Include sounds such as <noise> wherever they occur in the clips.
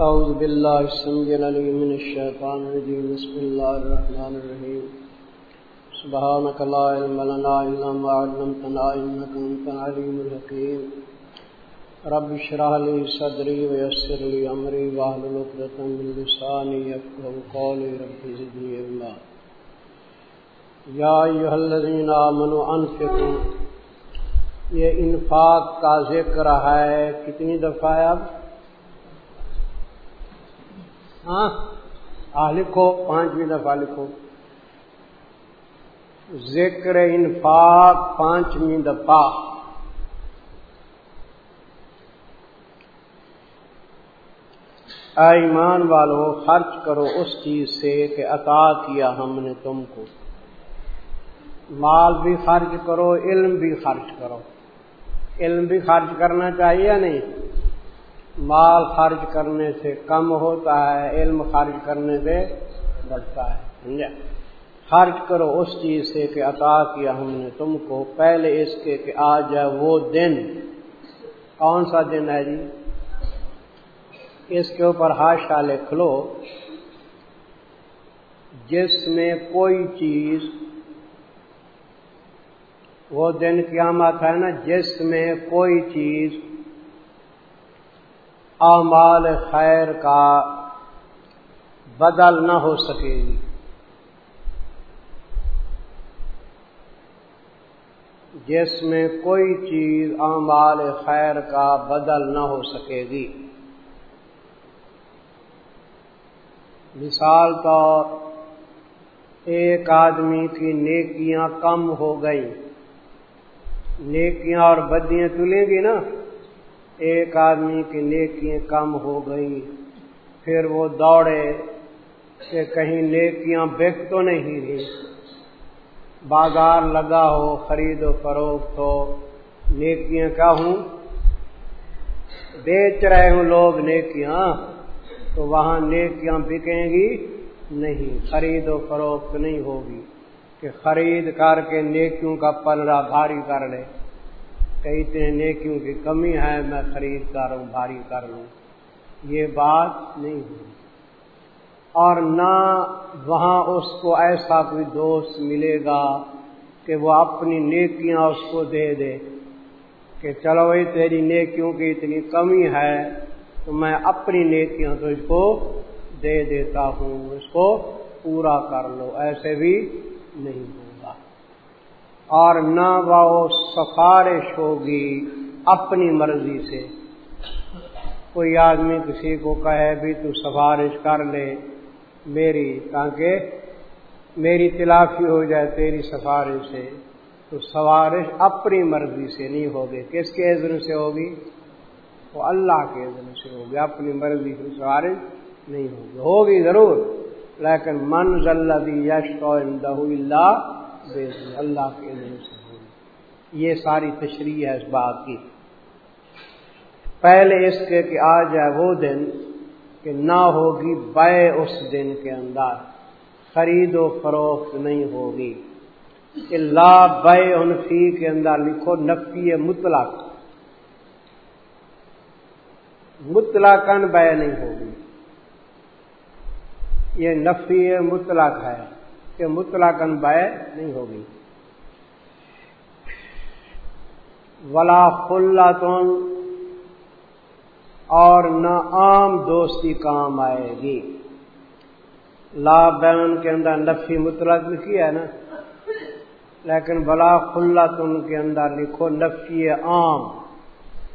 أعوذ بالله السميع العليم من الشيطان الرجيم. بسم الله الرحمن الرحيم. سبحانك لا علم لنا إلا ما علمتنا إنك أنت العليم الحكيم. رب اشرح لي صدري ويسر لي أمري واحلل عقدة من لساني يفقهوا قولي. رب زدني علما. يا أيها الذين آمنوا، أنفقوا. یہ انفاق کا ذکر ہے کتنی دفعہ ہے اب؟ ہاں؟ آ لکھو پانچویں دفعہ لکھو۔ ذکر انفاق پانچویں دفعہ۔ ایمان والو، خرچ کرو اس چیز سے کہ عطا کیا ہم نے تم کو۔ مال بھی خرچ کرو، علم بھی خرچ کرو۔ علم بھی خرچ کرنا چاہیے یا نہیں؟ مال خرچ کرنے سے کم ہوتا ہے، علم خرچ کرنے سے بڑھتا ہے، سمجھا؟ خرچ کرو اس چیز سے کہ عطا کیا ہم نے تم کو۔ پہلے اس کے کہ آ جائے وہ دن۔ کون سا دن ہے جی؟ اس کے اوپر ہاشا لکھ لو جس میں کوئی چیز، وہ دن قیامت ہے نا، جس میں کوئی چیز اعمال خیر کا بدل نہ ہو سکے۔ گی جس میں کوئی چیز اعمال خیر کا بدل نہ ہو سکے گی۔ مثال طور ایک آدمی کی نیکیاں کم ہو گئی نیکیاں اور بدیاں تلیں گی نا۔ ایک آدمی کی نیکیاں کم ہو گئی پھر وہ دوڑے کہ کہیں نیکیاں بک تو نہیں رہی۔ بازار لگا ہو، خرید و فروخت ہو۔ نیکیاں کیا ہوں؟ بیچ رہے ہوں لوگ نیکیاں، تو وہاں نیکیاں بکیں گی نہیں۔ خرید و فروخت نہیں ہوگی کہ خرید کر کے نیکیوں کا پلڑا بھاری کر لے۔ کہتے ہیں نیکیوں کی کمی ہے، میں خرید کر ہوں بھاری کر لوں۔ یہ بات نہیں ہوئی اور نہ وہاں اس کو ایسا کوئی دوست ملے گا کہ وہ اپنی نیکیاں اس کو دے دے کہ چلو بھائی، تیری نیکیوں کی اتنی کمی ہے تو میں اپنی نیکیاں تو اس کو دے دیتا ہوں، اس کو پورا کر لو۔ ایسے بھی نہیں ہوگا اور نہ وہ سفارش ہوگی اپنی مرضی سے۔ کوئی آدمی کسی کو کہے بھی تو سفارش کر لے میری، تاکہ میری تلافی ہو جائے تیری سفارش سے۔ تو سفارش اپنی مرضی سے نہیں ہوگی۔ کس کے عزر سے ہوگی؟ وہ اللہ کے عزر سے ہوگی۔ اپنی مرضی کی سفارش نہیں ہوگی۔ ہوگی ضرور، لیکن من ذلدی یش تو اللہ اللہ کے عزر سے ہوگی یہ ساری تشریح ہے اس بات کی۔ پہلے اس کے کہ آ جائے وہ دن کہ نہ ہوگی بے اس دن کے اندر۔ خرید و فروخت نہیں ہوگی۔ اللہ بے انفی کے اندر لکھو نفی مطلق۔ مطلقن بے نہیں ہوگی۔ یہ نفی مطلق ہے۔ کہ مطلقن بے نہیں ہوگی۔ ولا خلاتن اور نہ عام دوستی کام آئے گی۔ لا بین کے اندر نفی مطلق لکھی ہے نا، لیکن بلا خلا تن کے اندر لکھو نفی عام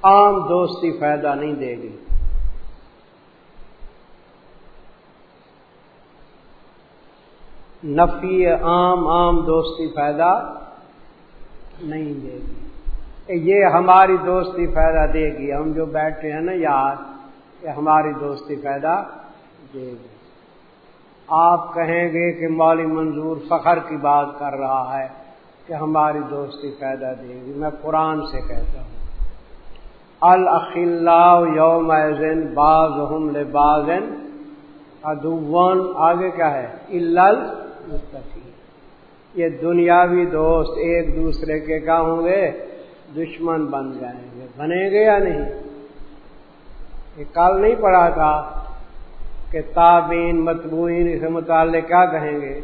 عام دوستی فائدہ نہیں دے گی۔ نفی عام عام دوستی فائدہ نہیں دے گی۔ یہ ہماری دوستی فائدہ دے گی۔ ہم جو بیٹھے ہیں نا یار، یہ ہماری دوستی فائدہ دے گی۔ آپ کہیں گے کہ مولی منظور فخر کی بات کر رہا ہے کہ ہماری دوستی فائدہ دے گی۔ میں قرآن سے کہتا ہوں۔ الخلا یوم باز ہم بازن ادوون آگے کیا ہے؟ مستقی یہ دنیاوی دوست ایک دوسرے کے کیا ہوں گے؟ دشمن بن جائیں گے۔ بنے گے یا نہیں؟ یہ کل نہیں پڑا تھا کہ تابین متبوئین اسے متعلق کیا کہیں گے؟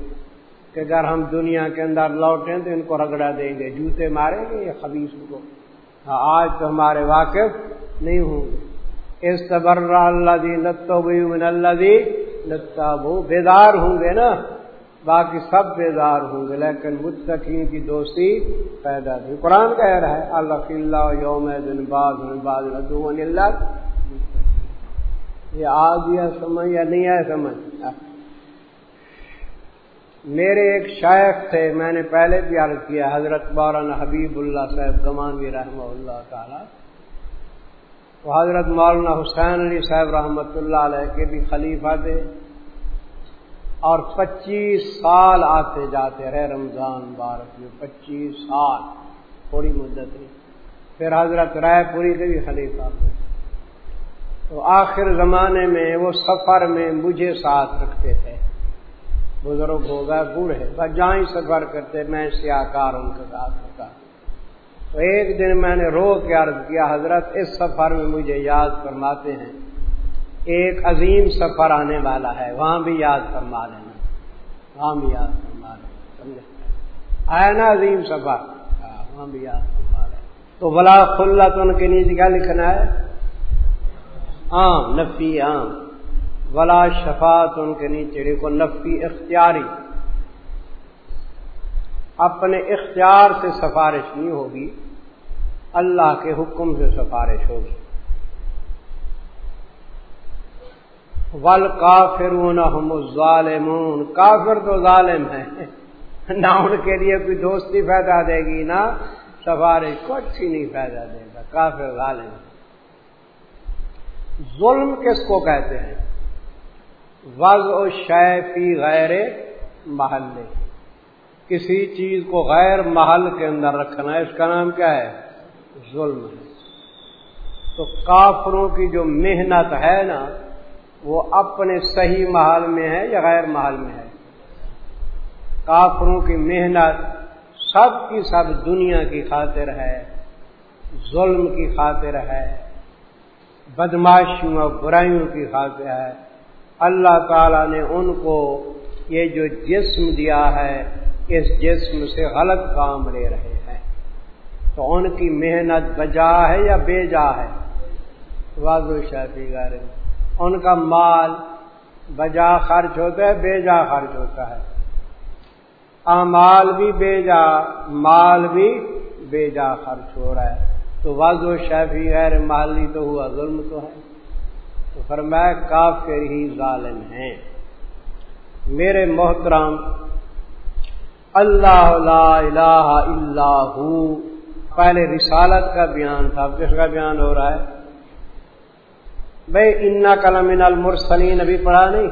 کہ اگر ہم دنیا کے اندر لوٹیں تو ان کو رگڑا دیں گے۔ جوتے ماریں گے یا خبیص کو؟ ہاں، آج تو ہمارے واقف نہیں ہوں گے۔ اس تبر اللہ دی لتو من اللہ دی لتا بیدار ہوں گے نا؟ باقی سب بیدار ہوں گے، لیکن متقین کی دوستی پیدا تھی۔ قرآن کہہ رہا ہے، اللہ اللہ یوم دن باز باز اللہ۔ یہ آ گیا سمجھ یا نہیں آیا سمجھ؟ میرے ایک شیخ تھے، میں نے پہلے بھی عرض کیا، حضرت مولانا حبیب اللہ صاحب گمانوی رحمہ اللہ تعالی۔ وہ حضرت مولانا حسین علی صاحب رحمۃ اللہ علیہ کے بھی خلیفہ تھے۔ اور پچیس سال آتے جاتے رہے رمضان بارت میں، پچیس سال، تھوڑی مدت نہیں پھر حضرت رائے پوری کے بھی خلیفہ تو آخر زمانے میں وہ سفر میں مجھے ساتھ رکھتے تھے۔ بزرگ ہو گئے، بوڑھے، بس جہاں ہی سفر کرتے، میں سیاہ کار ان کے ساتھ ہوتا۔ تو ایک دن میں نے رو کے عرض کیا، حضرت اس سفر میں مجھے یاد فرماتے ہیں۔ ایک عظیم سفر آنے والا ہے۔ وہاں بھی یاد فرما لینا۔ وہاں بھی یاد فرما لینا، سمجھے؟ آیا نا عظیم سفر؟ ہاں، وہاں بھی یاد فرما لینا۔ تو بلا کھلا تو ان کے نیچے کیا لکھنا ہے؟ عام، نفی عام۔ ولا شفات ان کے نیچے کو نفی اختیاری۔ اپنے اختیار سے سفارش نہیں ہوگی، اللہ کے حکم سے سفارش ہوگی۔ ول کافر ظالمون کافر تو ظالم ہے نہ ان کے لیے کوئی دوستی پیدا دے گی، نہ سفارش کچھ ہی نہیں پیدا دے گا. کافر ظالم ظلم کس کو کہتے ہیں؟ وز و شیفی غیر محلے. کسی چیز کو غیر محل کے اندر رکھنا ہے، اس کا نام کیا ہے؟ ظلم ہے. تو کافروں کی جو محنت ہے نا وہ اپنے صحیح محل میں ہے یا غیر محل میں ہے؟ کافروں کی محنت سب کی سب دنیا کی خاطر ہے، ظلم کی خاطر ہے، بدماشیوں اور برائیوں کی خاطر ہے۔ اللہ تعالی نے ان کو یہ جو جسم دیا ہے، اس جسم سے غلط کام لے رہے ہیں۔ تو ان کی محنت بجا ہے یا بے جا ہے؟ واضح شافی گارے ان کا مال بجا خرچ ہوتا ہے بے جا خرچ ہوتا ہے۔ امال بھی بے جا مال بھی بے جا خرچ ہو رہا ہے۔ تو واضح شافی غیر مالی تو ہوا ظلم تو ہے۔ تو فرمایا، کافر ہی ظالم ہیں۔ میرے محترام اللہ لا الہ الا ہو۔ پہلے رسالت کا بیان تھا، اب کس کا بیان ہو رہا ہے؟ بھائی انا کلم المرسلین، ابھی پڑھا نہیں۔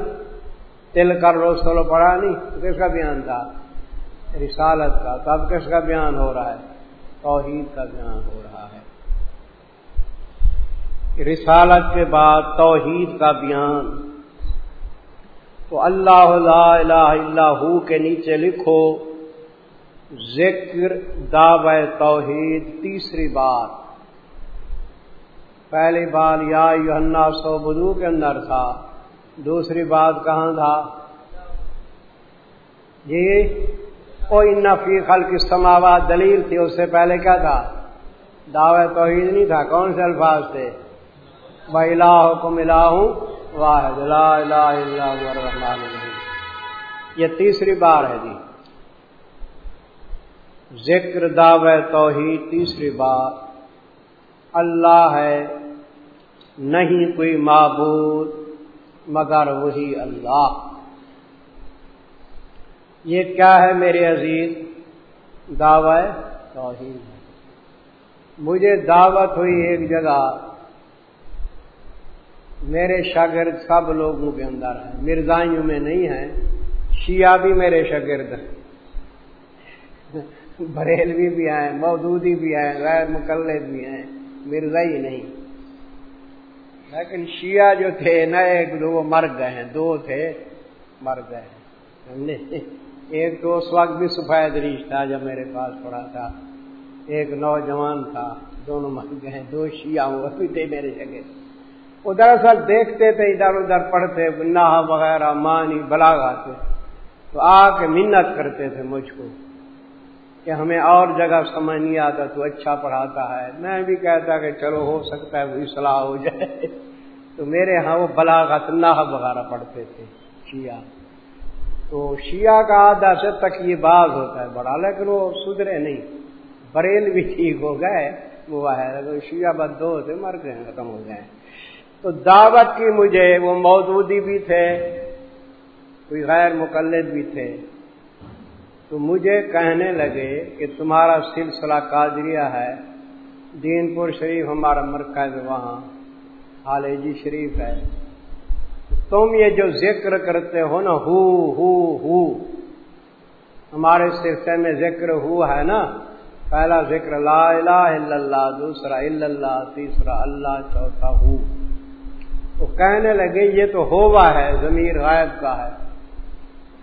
تل کر رو پڑھا نہیں۔ تو کس کا بیان تھا؟ رسالت کا۔ تو اب کس کا بیان ہو رہا ہے؟ توحید کا بیان ہو رہا ہے۔ رسالت کے بعد توحید کا بیان۔ تو اللہ لا الہ الا ہو کے نیچے لکھو، ذکر دعو توحید، تیسری بات پہلی بات، یا یوحنا سو بدو کے اندر تھا۔ دوسری بات کہاں تھا؟ جی کوئی نفی خل سماوات دلیل تھی، اس سے پہلے کیا تھا؟ دعوی توحید نہیں تھا، کون سے الفاظ تھے؟ کو ملا ہوں واحد، لا الہ الا الرحمن یہ تیسری بار ہے جی۔ ذکر دعو توحید تیسری بار۔ اللہ ہے نہیں کوئی معبود، مگر وہی اللہ۔ یہ کیا ہے میرے عزیز؟ دعوی توحید۔ مجھے دعوت ہوئی ایک جگہ، میرے شاگرد سب لوگوں کے اندر ہیں، مرزائیوں میں نہیں ہیں، شیعہ بھی میرے شاگرد ہیں۔ بریلوی بھی آئے مودودی بھی آئے غیر مقلد بھی ہیں، مرزائی نہیں۔ لیکن شیعہ جو تھے نہ ایک دو وہ مر گئے ہیں، دو تھے مر گئے ہیں ایک تو اس وقت بھی سفید ریش تھا جب میرے پاس پڑا تھا، ایک نوجوان تھا، دونوں مر گئے دو شیعہ وہ بھی تھے میرے شاگرد وہ دراصل دیکھتے تھے، ادھر ادھر پڑھتے ناہ وغیرہ مانی بلاغاتے تو آ کے منت کرتے تھے مجھ کو۔ کہ ہمیں اور جگہ سمجھ نہیں آتا، تو اچھا پڑھاتا ہے۔ میں بھی کہتا کہ چلو ہو سکتا ہے وہی صلاح ہو جائے۔ <laughs> تو میرے ہاں وہ بلاغت ناہ وغیرہ پڑھتے تھے، شیعہ۔ تو شیعہ کا آدھا سے تک یہ باز ہوتا ہے بڑا، لیکن وہ سدھرے نہیں۔ بریل بھی ٹھیک ہو گئے، وہ ہے تو شیعہ بد دو ہوتے، مر گئے، ختم ہو گئے تو دعوت کی مجھے وہ موجودی بھی تھے، کوئی غیر مقلد بھی تھے۔ تو مجھے کہنے لگے کہ تمہارا سلسلہ قادریہ ہے۔ دین پور شریف ہمارا مرکز وہاں حال جی شریف ہے۔ تم یہ جو ذکر کرتے ہو نا، ہو ہو ہو، ہمارے سلسلے میں ذکر ہو ہے نا۔ پہلا ذکر لا الہ الا اللہ، دوسرا الا اللہ، تیسرا اللہ، چوتھا ہو۔ تو کہنے لگے یہ تو ہوا ہے، ضمیر غائب کا ہے۔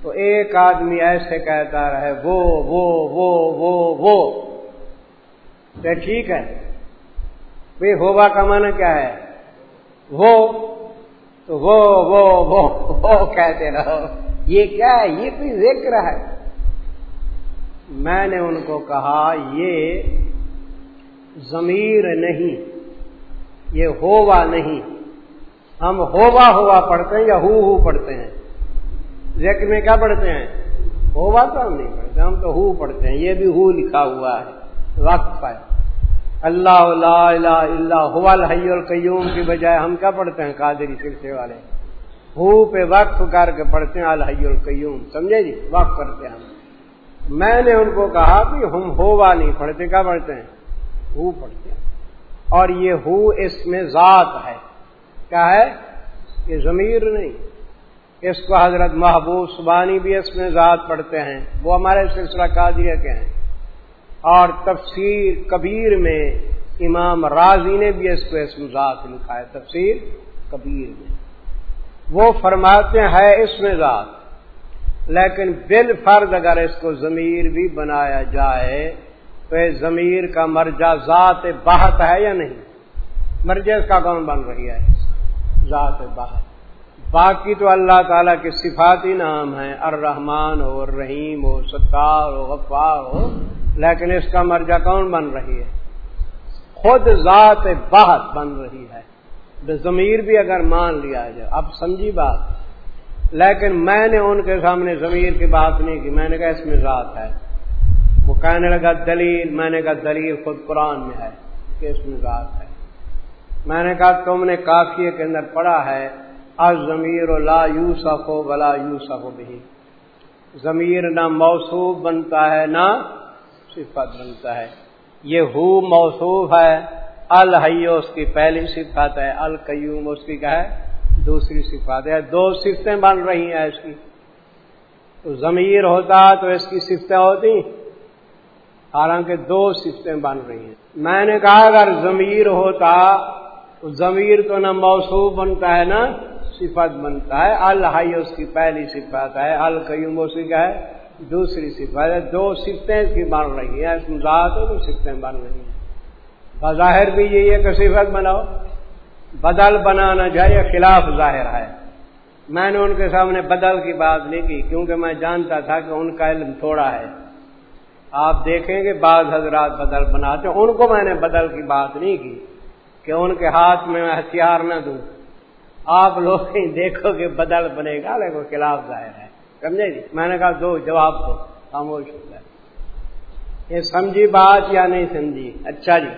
تو ایک آدمی ایسے کہتا رہے، وہ وہ وہ وہ وہ۔ تو ٹھیک ہے۔ بھائی ہوا کا معنی کیا ہے؟ وہ۔ تو وہ وہ وہ وہ کہتے رہو۔ یہ کیا ہے؟ یہ کوئی ذکر ہے؟ میں نے ان کو کہا، یہ ضمیر نہیں، یہ ہوا نہیں۔ ہم ہوا ہوا پڑھتے ہیں یا ہو ہو پڑھتے ہیں؟ ذکر میں کیا پڑھتے ہیں؟ ہوا تو ہم نہیں پڑھتے، ہم تو ہو پڑھتے ہیں، یہ بھی ہو لکھا ہوا ہے وقت ہے۔ اللہ لا الہ الا ہوا الحی القیوم کی بجائے ہم کیا پڑھتے ہیں؟ قادری سلسلے والے۔ ہو پہ وقف کر کے پڑھتے ہیں، الحی القیوم، سمجھے جی؟ وقف کرتے ہیں ہم۔ میں نے ان کو کہا کہ ہم ہوا نہیں پڑھتے، کیا پڑھتے ہیں؟ ہو پڑھتے ہیں۔ اور یہ ہو اس میں ذات ہے۔ کیا ہے؟ یہ ضمیر نہیں۔ اس کو حضرت محبوب سبانی بھی اس میں ذات پڑھتے ہیں۔ وہ ہمارے سلسلہ قادیہ کے ہیں۔ اور تفسیر کبیر میں امام راضی نے بھی اس کو اس میں ذات لکھا ہے۔ تفسیر کبیر میں۔ وہ فرماتے ہیں اس میں ذات۔ لیکن بال فرض اگر اس کو ضمیر بھی بنایا جائے تو یہ ضمیر کا مرجع ذات بہت ہے یا نہیں؟ مرجع اس کا کون بن رہی ہے؟ ذات بہت باقی تو اللہ تعالیٰ کے صفاتی نام ہیں الرحمان ہو رحیم ہو، ستار ہو، غفار ہو، لیکن اس کا مرجع کون بن رہی ہے؟ خود ذات بہت بن رہی ہے۔ ضمیر بھی اگر مان لیا جائے، اب سمجھی بات۔ لیکن میں نے ان کے سامنے ضمیر کی بات نہیں کی، میں نے کہا اس میں ذات ہے۔ وہ کہنے لگا، دلیل۔ میں نے کہا دلیل خود قرآن میں ہے کہ اس میں ذات ہے۔ میں نے کہا تم نے کافی کے اندر پڑھا ہے ضمیر لا یوسف ہو بلا یوسف بھی ضمیر نہ موصوف بنتا ہے، نہ صفت بنتا ہے۔ یہ ہو موصوف ہے الحیو اس کی پہلی صفت ہے القیوم اس کی کیا ہے، دوسری صفت ہے۔ دو صفتیں بن رہی ہیں اس کی۔ تو ضمیر ہوتا تو اس کی صفتیں ہوتی۔ حالانکہ دو صفتیں بن رہی ہیں۔ میں نے کہا اگر ضمیر ہوتا، تو ضمیر تو نہ موصوف بنتا ہے نا صفت بنتا ہے الحی اس کی پہلی صفت ہے القیوم اس کی ہے؟ دوسری صفت ہے۔ دو صفتیں اس کی بن رہی ہیں، اس ذات دو صفتیں بن رہی ہیں۔ بظاہر بھی یہی ہے کہ صفت بناؤ۔ بدل بنانا چاہیے خلاف ظاہر ہے۔ میں نے ان کے سامنے بدل کی بات نہیں کی، کیونکہ میں جانتا تھا کہ ان کا علم تھوڑا ہے۔ آپ دیکھیں گے بعض حضرات بدل بناتے ان کو میں نے بدل کی بات نہیں کی کہ ان کے ہاتھ میں ہتھیار نہ دوں۔ آپ لوگ دیکھو کہ بدل بنے گا، لیکن خلاف ظاہر ہے۔ سمجھے جی؟ میں نے کہا دو جواب دو، خاموش ہو گئے یہ سمجھی بات یا نہیں سمجھی؟ اچھا جی۔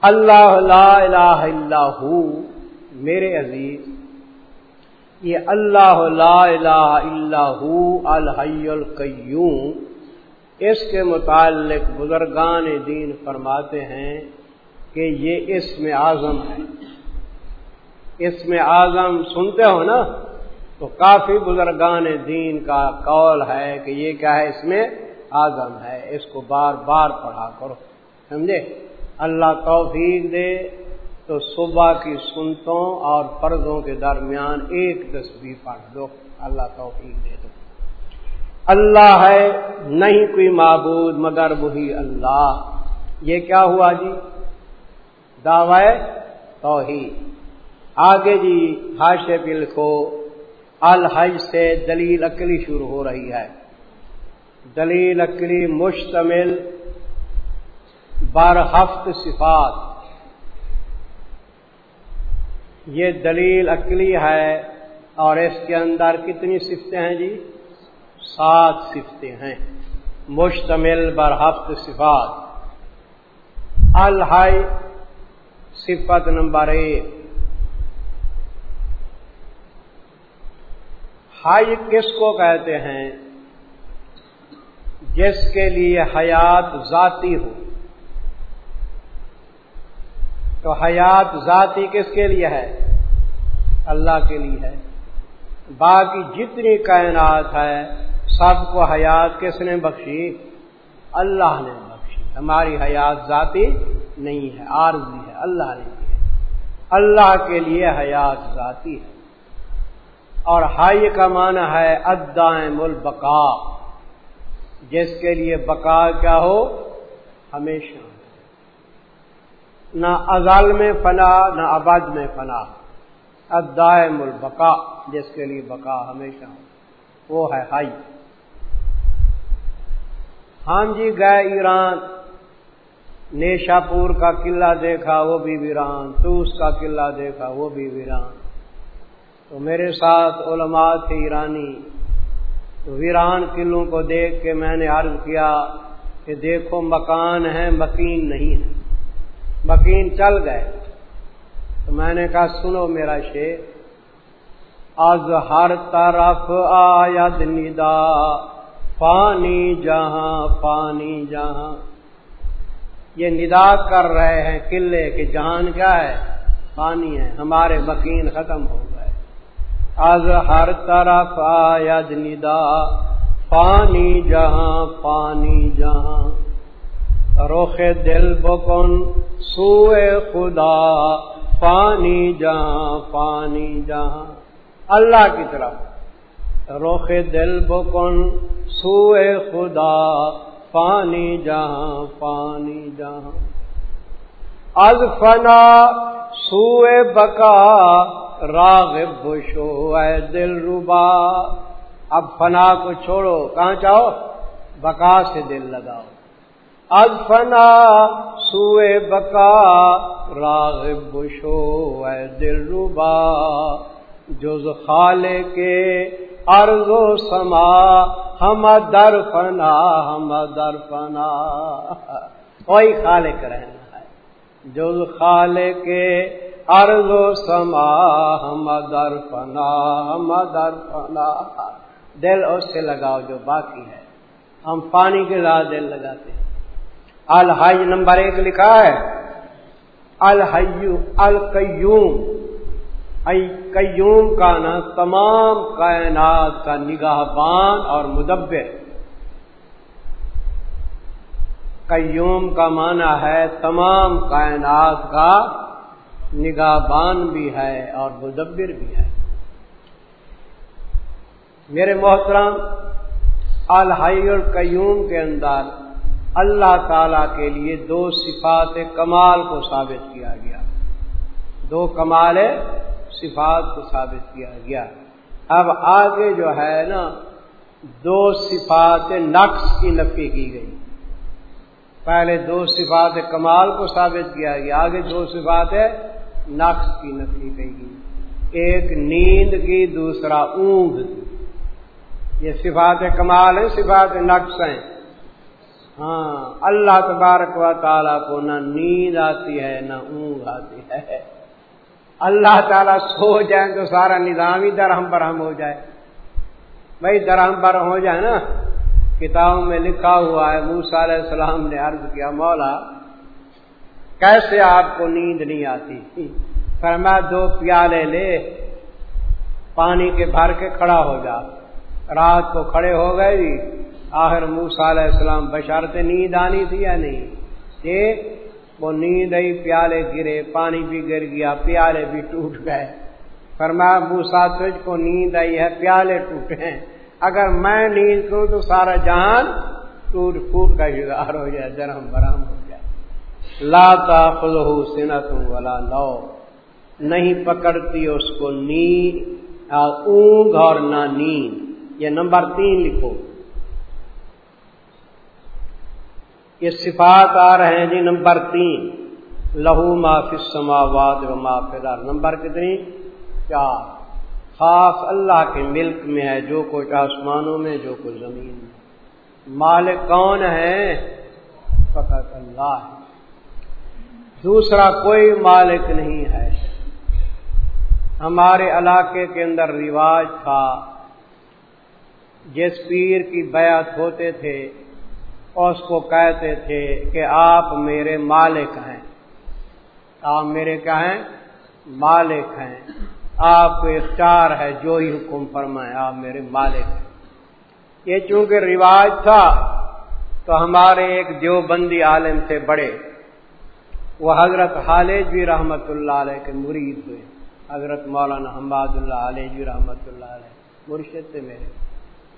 اللہ لا الہ الا ہو، میرے عزیز، یہ اللہ لا الہ الا ہو، الحی القیوم، اس کے متعلق بزرگان دین فرماتے ہیں کہ یہ اس میں اعظم ہے۔ اس میں اعظم سنتے ہو نا، تو کافی بزرگان دین کا قول ہے کہ یہ کیا ہے اس میں اعظم ہے، اس کو بار بار پڑھا کرو، سمجھے؟ اللہ توفیق دے تو صبح کی سنتوں اور پردوں کے درمیان ایک تصویر پڑھ دو، اللہ توفیق دے دو۔ اللہ ہے، نہیں کوئی معبود مگر وہی اللہ۔ یہ کیا ہوا جی؟ دعوی توحید۔ آگے جی حاشے پہ لکھو الحج سے دلیل اکلی شروع ہو رہی ہے۔ دلیل اکلی مشتمل بار ہفت صفات۔ یہ دلیل اکلی ہے اور اس کے اندر کتنی صفتیں ہیں جی؟ سات صفتیں ہیں۔ مشتمل بر ہفت صفات۔ الحائی صفت نمبر ایک۔ ہائی کس کو کہتے ہیں؟ جس کے لیے حیات ذاتی ہو۔ تو حیات ذاتی کس کے لیے ہے؟ اللہ کے لیے ہے۔ باقی جتنی کائنات ہے، سب کو حیات کس نے بخشی؟ اللہ نے بخشی۔ ہماری حیات ذاتی نہیں ہے، عارضی ہے۔ اللہ نے اللہ کے لیے حیات ذاتی ہے۔ اور ہائی کا معنی ہے ادائم البقا جس کے لیے بقا کیا ہو؟ ہمیشہ۔ نہ ازال میں فنا نہ آباد میں فنا ادائم البقا جس کے لیے بقا ہمیشہ ہو۔ وہ ہے ہائی۔ ہاں جی گئے ایران۔ نیشا پور کا قلعہ دیکھا، وہ بھی ویران۔ توس کا قلعہ دیکھا، وہ بھی ویران۔ تو میرے ساتھ علماء تھے ایرانی ویران قلعوں کو دیکھ کے میں نے عرض کیا کہ دیکھو مکان ہے، مکین نہیں ہے۔ مکین چل گئے۔ تو میں نے کہا، سنو میرا شیر آج ہر طرف آید ندا، پانی جہاں پانی جہاں۔ یہ ندا کر رہے ہیں قلعے کے جہان کیا ہے؟ پانی ہے۔ ہمارے مکین ختم ہو گئے۔ از ہر طرف آید ندا، پانی جہاں پانی جہاں۔ روخ دل بکن سوئے خدا، پانی جہاں پانی جہاں۔ اللہ کی طرف۔ روخ دل بکن سوئے خدا، پانی جہاں پانی جہاں۔ از فنا سوئے بکا راغب بشو اے دل روبا۔ اب فنا کو چھوڑو، کہاں چاہو بکا سے دل لگاؤ۔ اب فنا، سوئے بکا راغب بشو اے دل روبا۔ جز خالے کے ارض و سما، ہم در فنا، ہم در فنا۔ کوئی خالق رہنا ہے۔ جز خالے کے ارض و سما ہم فنا ہم فنا دل اس سے لگاؤ جو باقی ہے ہم پانی کے ساتھ دل لگاتے ہیں الحج نمبر ایک لکھا ہے الحیو القیوم قیوم کا نا تمام کائنات کا نگاہ بان اور مدبر قیوم کا معنی ہے تمام کائنات کا نگاہ بان بھی ہے اور مدبر بھی ہے۔ میرے محترم، الحی القیوم کے اندر اللہ تعالی کے لیے دو صفات کمال کو ثابت کیا گیا۔ دو کمال صفات کو ثابت کیا گیا۔ اب آگے جو ہے نا، دو صفات نقص کی نفی کی گئی۔ پہلے دو صفات کمال کو ثابت کیا گیا، آگے دو صفات نقص کی نفی کہی گئی ایک نیند کی دوسرا اونگ۔ کی یہ صفات کمال ہے صفات نقص ہیں۔ ہاں اللہ تبارک و تعالیٰ کو نہ نیند آتی ہے، نہ اونگ آتی ہے۔ اللہ تعالیٰ سو جائیں تو سارا نظام ہی درہم برہم ہو جائے۔ بھائی، درہم برہم ہو جائے نا۔ کتابوں میں لکھا ہوا ہے موسا علیہ السلام نے عرض کیا، مولا کیسے آپ کو نیند نہیں آتی؟ فرما دو پیالے لے، پانی کے بھر کے کھڑا ہو جا۔ رات کو کھڑے ہو گئے جی آخر موسا علیہ السلام بشارت نیند آنی تھی یا نہیں؟ یہ وہ نیند آئی، پیالے گرے، پانی بھی گر گیا، پیالے بھی ٹوٹ گئے۔ فرما موسا تجھ کو نیند آئی ہے، پیالے ٹوٹے ہیں۔ اگر میں نیند کروں تو سارا جہان ٹوٹ پھوٹ کا شکار ہو جائے، جرم، برہم۔ ہو جائے لاتا خلو سنت ولا لو نہیں پکڑتی اس کو نیند اونگ اور نہ نیند۔ یہ نمبر تین لکھو۔ یہ صفات آ رہے ہیں جی نمبر تین۔ لہو معاف سماواد و معافدار نمبر کتنی؟ چار۔ خاص اللہ کے ملک میں ہے، جو کچھ آسمانوں میں، جو کچھ زمین میں۔ مالک کون ہے؟ فقط اللہ۔ ہے دوسرا کوئی مالک نہیں ہے۔ ہمارے علاقے کے اندر رواج تھا۔ جس پیر کی بیعت ہوتے تھے، اس کو کہتے تھے کہ آپ میرے مالک ہیں۔ آپ میرے کیا ہیں؟ مالک ہیں۔ آپ کو اختیار ہے جو ہی حکم فرمائے، آپ میرے مالک ہیں۔ یہ چونکہ رواج تھا، تو ہمارے ایک دیوبندی عالم تھے بڑے۔ وہ حضرت حالج بھی رحمت اللہ علیہ کے مرید ہوئے۔ حضرت مولانا حماد اللہ علیہ جی رحمت اللہ علیہ، مرشد تھے میرے۔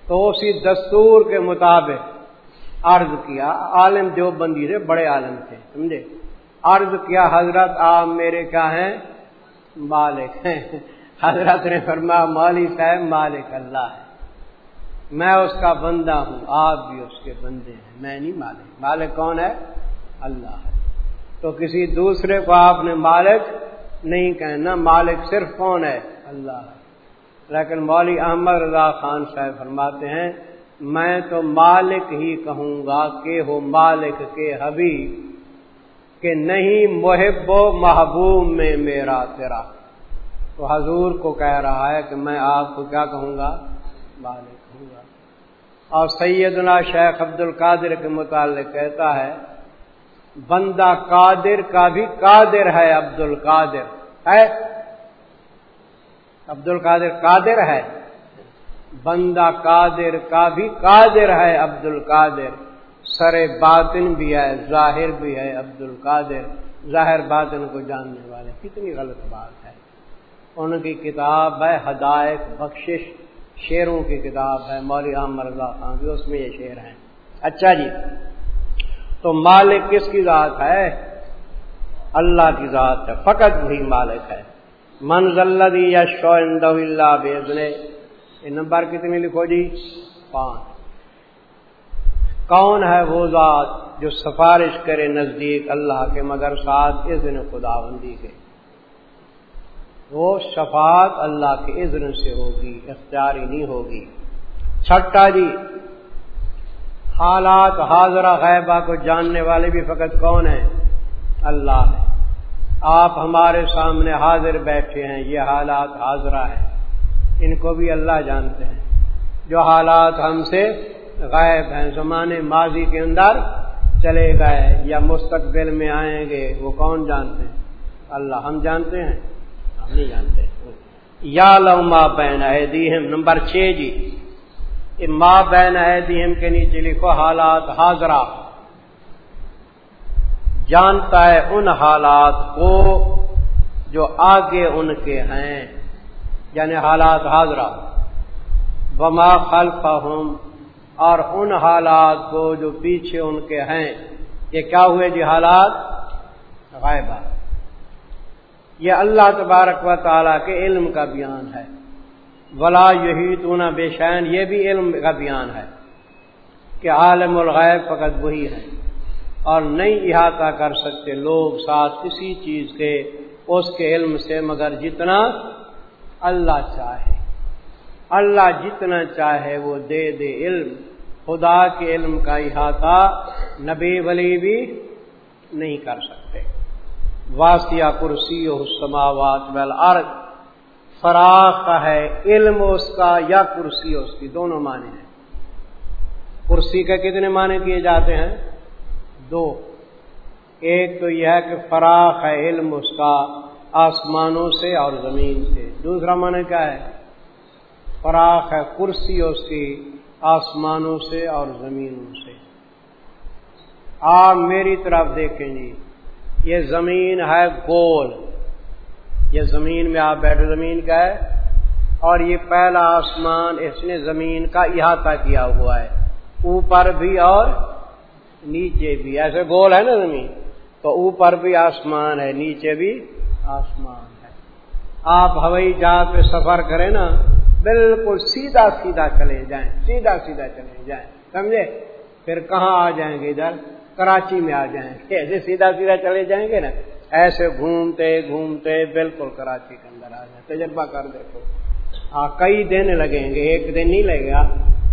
تو اسی دستور کے مطابق عرض کیا، عالم جو بندی تھے بڑے عالم تھے، سمجھے؟ عرض کیا، حضرت آپ میرے کیا ہیں؟ مالک ہیں۔ حضرت نے فرمایا، مالی صاحب، مالک اللہ ہے میں اس کا بندہ ہوں، آپ بھی اس کے بندے ہیں۔ میں نہیں مالک مالک کون ہے؟ اللہ ہے۔ تو کسی دوسرے کو آپ نے مالک نہیں کہنا، مالک صرف کون ہے؟ اللہ۔ ہے لیکن مولوی احمد رضا خان صاحب فرماتے ہیں، میں تو مالک ہی کہوں گا کہ ہو مالک کے حبیب، کہ نہیں محب و محبوب میں میرا تیرا۔ تو حضور کو کہہ رہا ہے کہ میں آپ کو کیا کہوں گا؟ مالک کہوں گا۔ اور سیدنا شیخ عبد القادر کے متعلق کہتا ہے بندہ قادر کا بھی قادر ہے عبد القادر ہے عبد القادر قادر ہے۔ بندہ قادر کا بھی قادر ہے عبد القادر سر باطن بھی ہے، ظاہر بھی ہے عبد القادر ظاہر باطن کو جاننے والے، کتنی غلط بات ہے۔ ان کی کتاب ہے ہدایت بخشش۔ شیروں کی کتاب ہے مولوی احمد خان بھی اس میں یہ شعر ہیں۔ اچھا جی تو مالک کس کی ذات ہے؟ اللہ کی ذات ہے، فقط وہی مالک ہے۔ منزلدی یا شوند اللہ بے یہ نمبر کتنی لکھو جی؟ پانچ۔ کون ہے وہ ذات جو سفارش کرے نزدیک اللہ کے مگر ساتھ اذن خدا بندی کے؟ وہ شفاعت اللہ کے اذن سے ہوگی، اختیاری نہیں ہوگی۔ چھٹا جی حالات حاضرہ غیبہ کو جاننے والے بھی فقط کون ہیں؟ اللہ ہے۔ آپ ہمارے سامنے حاضر بیٹھے ہیں یہ حالات حاضرہ ہیں۔ ان کو بھی اللہ جانتے ہیں۔ جو حالات ہم سے غائب ہیں زمانے ماضی کے اندر چلے گئے یا مستقبل میں آئیں گے وہ کون جانتے ہیں؟ اللہ ہم جانتے ہیں۔ ہم نہیں جانتے۔ یا لو ماں بہن ہے نمبر چھ جی۔ ماں بہن ہے کے نیچے لکھو حالات حاضرہ۔ جانتا ہے ان حالات کو جو آگے ان کے ہیں یعنی حالات حاضرہ۔ بما خلف اور ان حالات کو جو پیچھے ان کے ہیں۔ یہ کیا ہوئے جی حالات؟ غائبہ۔ یہ اللہ تبارک و تعالیٰ کے علم کا بیان ہے۔ ولا یہی تو بے شین، یہ بھی علم کا بیان ہے کہ عالم الغیب فقط وہی ہے۔ اور نہیں احاطہ کر سکتے لوگ ساتھ کسی چیز کے، اس کے علم سے، مگر جتنا اللہ چاہے۔ اللہ جتنا چاہے وہ دے دے علم۔ خدا کے علم کا احاطہ نبی ولی بھی نہیں کر سکتے۔ واسطہ کرسی سماوات والارض۔ فراخ کا ہے، علم اس کا یا کرسی اس کی دونوں معنی ہیں۔ کرسی کے کتنے معنی کیے جاتے ہیں؟ دو۔ ایک تو یہ ہے کہ فراخ ہے، علم اس کا آسمانوں سے اور زمین سے۔ دوسرا معنی کیا ہے؟ فراخ ہے، کرسی اس کی آسمانوں سے اور زمینوں سے۔ آپ میری طرف دیکھیں جی یہ زمین ہے گول۔ یہ زمین میں آپ بیٹھے، زمین کا ہے۔ اور یہ پہلا آسمان اس نے زمین کا احاطہ کیا ہوا ہے۔ اوپر بھی اور نیچے بھی۔ ایسے گول ہے نا زمین۔ تو اوپر بھی آسمان ہے، نیچے بھی آسمان ہے۔ آپ ہوائی جہاز پہ سفر کریں نا، بالکل سیدھا سیدھا چلے جائیں۔ سیدھا سیدھا چلے جائیں۔ سمجھے؟ پھر کہاں آ جائیں گے ادھر؟ کراچی میں آ جائیں گے۔ <laughs> ایسے سیدھا سیدھا چلے جائیں گے نا۔ ایسے گھومتے گھومتے بالکل کراچی کے اندر آ جائیں تجربہ کر دیکھو۔ ہاں کئی دن لگیں گے، ایک دن نہیں لگے گا،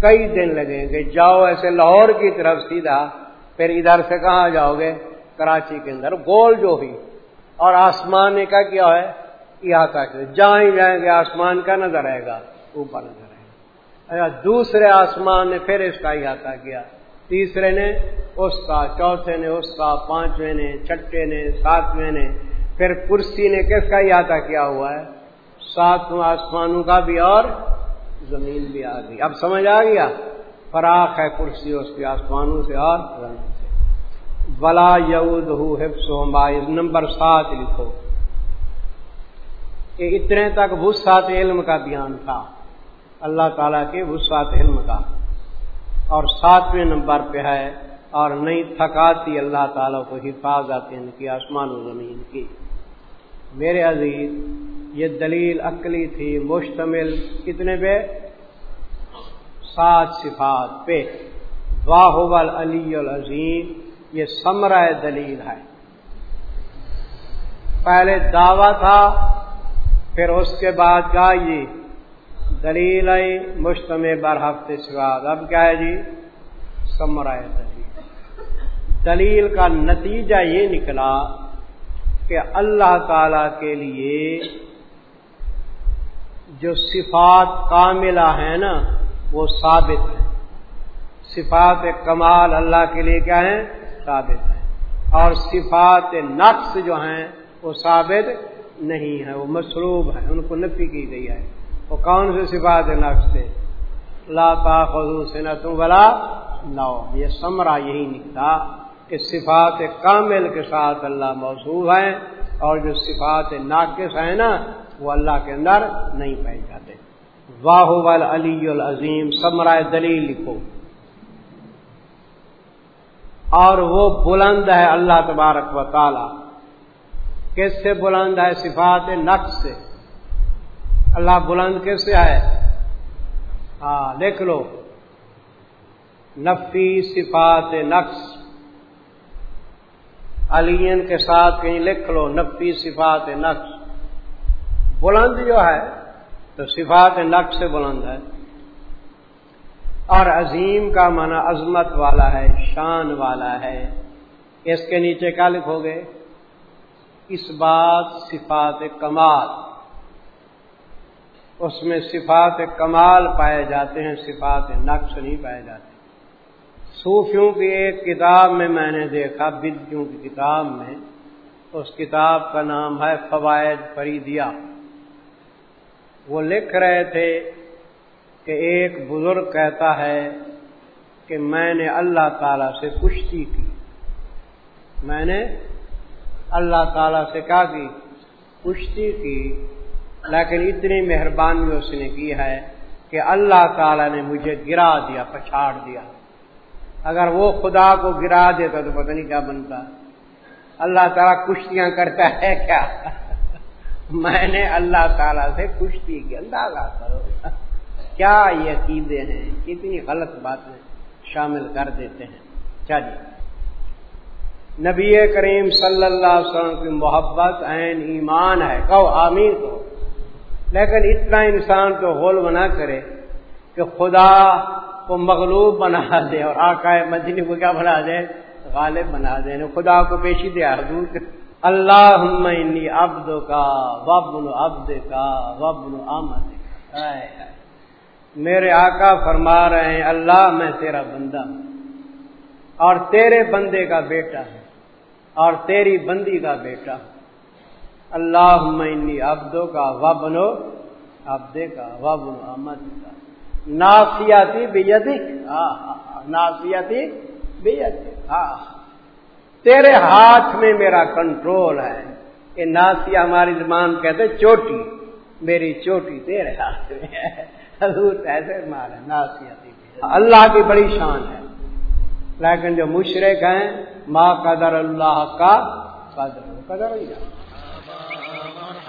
کئی دن لگیں گے۔ جاؤ ایسے لاہور کی طرف سیدھا، پھر ادھر سے کہاں جاؤ گے؟ کراچی کے اندر۔ گول جو ہوئی، اور آسمان کا کیا ہے؟ یہاں تک جہاں ہی جائیں گے، آسمان کا نظر آئے گا، اوپر نظر آئے گا۔ اچھا، دوسرے آسمان نے پھر اس کا احاطہ کیا۔ تیسرے نے، اس کا چوتھے نے، اس کا پانچویں نے، چھٹے نے، ساتویں نے۔ پھر کرسی نے کس کا احاطہ کیا ہوا ہے؟ ساتوں آسمانوں کا بھی اور زمین بھی آ گئی۔ اب سمجھ آ گیا؟ فراخ ہے کرسی اس کے آسمانوں سے اور زمین سے۔ بلا یود نمبر سات لکھو۔ کہ اتنے تک وسعت علم کا بیان تھا۔ اللہ تعالیٰ کے وسعت علم کا۔ اور ساتویں نمبر پہ ہے اور نہیں تھکاتی اللہ تعالیٰ کو حفاظت ان کی آسمان و زمین کی۔ میرے عزیز، یہ دلیل عقلی تھی، مشتمل کتنے پہ سات صفات پہ۔ واہ علی العظیم، یہ سمرہ دلیل ہے۔ پہلے دعویٰ تھا، پھر اس کے بعد کیا یہ دلیل آئی مشتم بر ہفتے سواد۔ اب کیا ہے جی؟ سمرائے دلیل۔ دلیل کا نتیجہ یہ نکلا کہ اللہ تعالی کے لیے جو صفات کاملہ ہیں نا، وہ ثابت ہیں۔ صفات کمال اللہ کے لیے کیا ہیں؟ ثابت ہیں۔ اور صفات نقص جو ہیں، وہ ثابت نہیں ہے وہ مصروب ہیں۔ ان کو نفی کی گئی ہے۔ وہ کون سے صفات نقص تھے لا خزو سے نہ تم بلا نو یہ سمرا یہی نکلا کہ صفات کامل کے ساتھ اللہ موصوف ہیں اور جو صفات ناقص ہیں نا، وہ اللہ کے اندر نہیں پائے جاتے۔ واہ علی العظیم سمرائے دلیل لکھو۔ اور وہ بلند ہے اللہ تبارک و تعالی۔ کس سے بلند ہے؟ صفات نقص سے۔ اللہ بلند کس سے ہے ہاں لکھ لو۔ نفی صفات نقص۔ علین کے ساتھ کہیں لکھ لو، نفی صفات نقص۔ بلند جو ہے، تو صفات نقش سے بلند ہے۔ اور عظیم کا معنی عظمت والا ہے، شان والا ہے۔ اس کے نیچے کیا لکھو گے؟ اس بات صفات کمال۔ اس میں صفات کمال پائے جاتے ہیں، صفات نقش نہیں پائے جاتے۔ صوفیوں کی ایک کتاب میں میں نے دیکھا، بدیوں کی کتاب میں، اس کتاب کا نام ہے فوائد فریدیا وہ لکھ رہے تھے کہ ایک بزرگ کہتا ہے کہ میں نے اللہ تعالی سے کشتی کی۔ میں نے اللہ تعالی سے کیا کی؟ کشتی کی۔ لیکن اتنی مہربانی اس نے کی ہے کہ اللہ تعالی نے مجھے گرا دیا، پچھاڑ دیا۔ اگر وہ خدا کو گرا دیتا تو پتہ نہیں کیا بنتا۔ اللہ تعالیٰ کشتیاں کرتا ہے کیا؟ میں نے اللہ تعالی سے کشتی کی، اندازہ کرو۔ کیا یہ عقیدے ہیں؟ کتنی غلط باتیں شامل کر دیتے ہیں۔ چلیے۔ نبی کریم صلی اللہ علیہ وسلم کی محبت، عین ایمان ہے۔ کہو آمین کو لیکن اتنا انسان تو غول بنا کرے کہ خدا کو مغلوب بنا دے اور آقا مدنی کو کیا بنا دے؟ غالب بنا دے یعنی خدا کو پیشی دیا حضور اللہ ابد کا وبن ابد کا وبن آمد میرے آقا فرما رہے ہیں، اللہ میں تیرا بندہ ہوں اور تیرے بندے کا بیٹا ہے اور تیری بندی کا بیٹا ہوں۔ اللہ انی ابدو کا وبن ابدے کا وبن آمد کا۔ ناسیاتی بیدک ناسیاتی بیدک ہاں تیرے ہاتھ میں میرا کنٹرول ہے۔ کہ ناسی ہماری زبان کہتے چوٹی، میری چوٹی تیرے ہاتھ میں ہے۔ حضور ایسے مار ہے ناسیاتی اللہ کی بڑی شان ہے۔ لیکن جو مشرق ہیں ماں قدر اللہ کا قدر قدر ہی